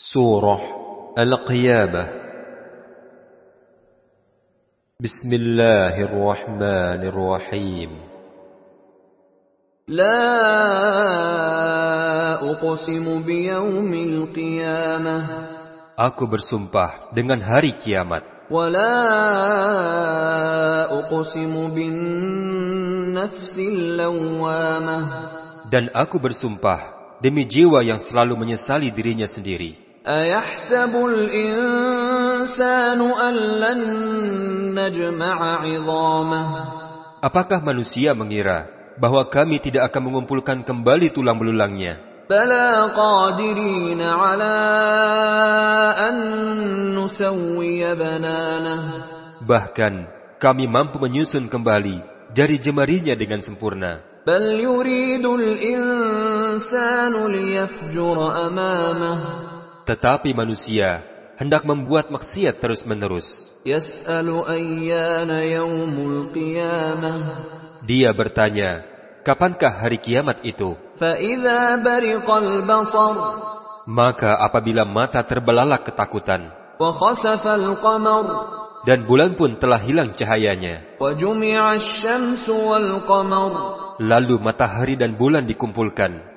سورة القيامة بسم الله الرحمن الرحيم لا أقسم بيوم القيامة Aku bersumpah dengan hari kiamat ولا أقسم بالنفس اللوامة dan aku bersumpah demi jiwa yang selalu menyesali dirinya sendiri. أيحسب الإنسان أن لن نجمع عظامه Apakah manusia mengira bahwa kami tidak akan mengumpulkan kembali tulang belulangnya? بلى قادرين على أن نسوي بنانه Bahkan kami mampu menyusun kembali jari jemarinya dengan sempurna. بل يريد الإنسان ليفجر أمامه Tetapi manusia hendak membuat maksiat terus-menerus. Dia bertanya, kapankah hari kiamat itu? Maka apabila mata terbelalak ketakutan, dan bulan pun telah hilang cahayanya. Lalu matahari dan bulan dikumpulkan.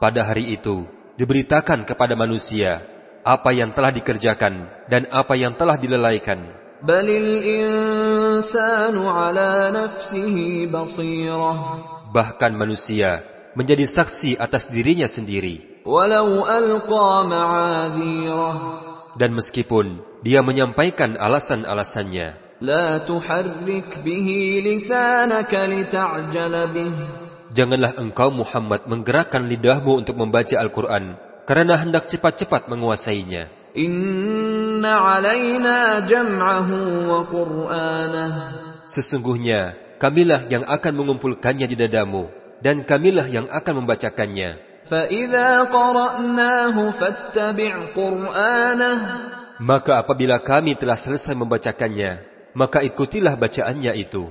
Pada hari itu, diberitakan kepada manusia apa yang telah dikerjakan dan apa yang telah dilelaikan. Bahkan manusia menjadi saksi atas dirinya sendiri. Dan meskipun dia menyampaikan alasan-alasannya. Janganlah engkau Muhammad menggerakkan lidahmu untuk membaca Al-Quran karena hendak cepat-cepat menguasainya. Sesungguhnya kamilah yang akan mengumpulkannya di dadamu dan kamilah yang akan membacakannya. Maka apabila kami telah selesai membacakannya, maka ikutilah bacaannya itu.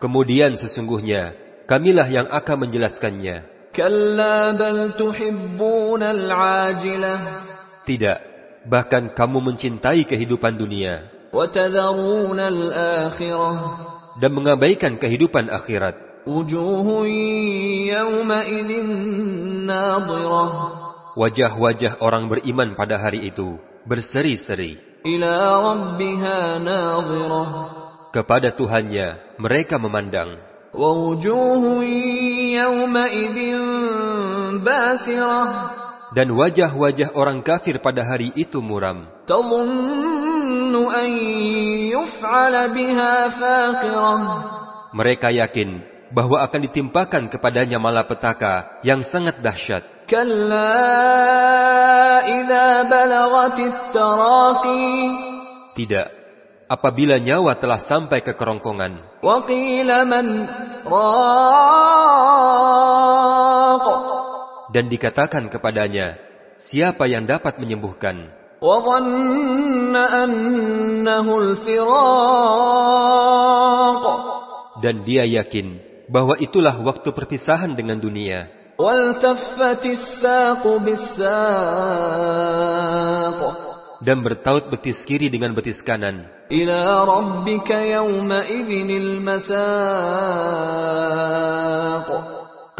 Kemudian sesungguhnya, kamilah yang akan menjelaskannya. Tidak, bahkan kamu mencintai kehidupan dunia. Dan mengabaikan kehidupan akhirat wajah-wajah orang beriman pada hari itu berseri-seri. Kepada Tuhannya mereka memandang. Dan wajah-wajah orang kafir pada hari itu muram. Mereka yakin bahwa akan ditimpakan kepadanya malapetaka yang sangat dahsyat. Tidak, apabila nyawa telah sampai ke kerongkongan. Dan dikatakan kepadanya, siapa yang dapat menyembuhkan? Dan dia yakin bahwa itulah waktu perpisahan dengan dunia dan bertaut betis kiri dengan betis kanan.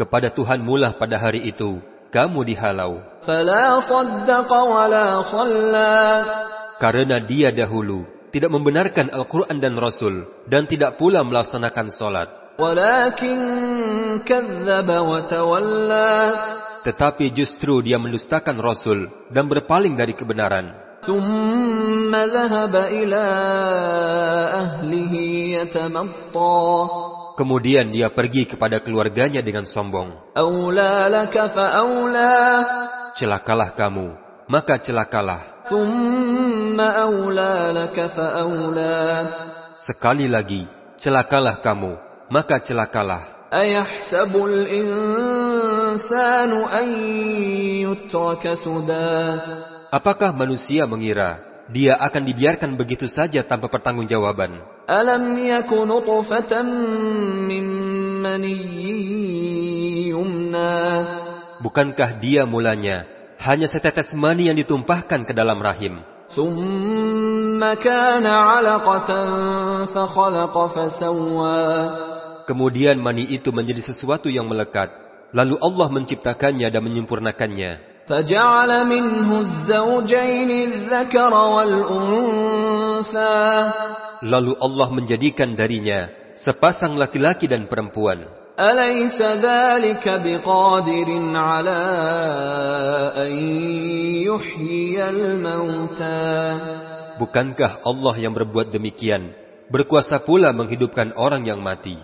kepada Tuhan mulah pada hari itu kamu dihalau. karena dia dahulu tidak membenarkan Al-Quran dan Rasul dan tidak pula melaksanakan solat. Tetapi justru dia mendustakan Rasul dan berpaling dari kebenaran. Kemudian dia pergi kepada keluarganya dengan sombong. Celakalah kamu, maka celakalah. Sekali lagi, celakalah kamu, maka celakalah. أيحسب الإنسان أن يترك سدى Apakah manusia mengira dia akan dibiarkan begitu saja tanpa pertanggungjawaban? ألم يك نطفة من مني يمنى Bukankah dia mulanya hanya setetes mani yang ditumpahkan ke dalam rahim? ثم كان علقة فخلق فسوى Kemudian mani itu menjadi sesuatu yang melekat. Lalu Allah menciptakannya dan menyempurnakannya. فجعل منه الزوجين الذكر والأنثى Lalu Allah menjadikan darinya sepasang laki-laki dan perempuan. أليس ذلك بقادر على أن يحيي الموتى Bukankah Allah yang berbuat demikian berkuasa pula menghidupkan orang yang mati?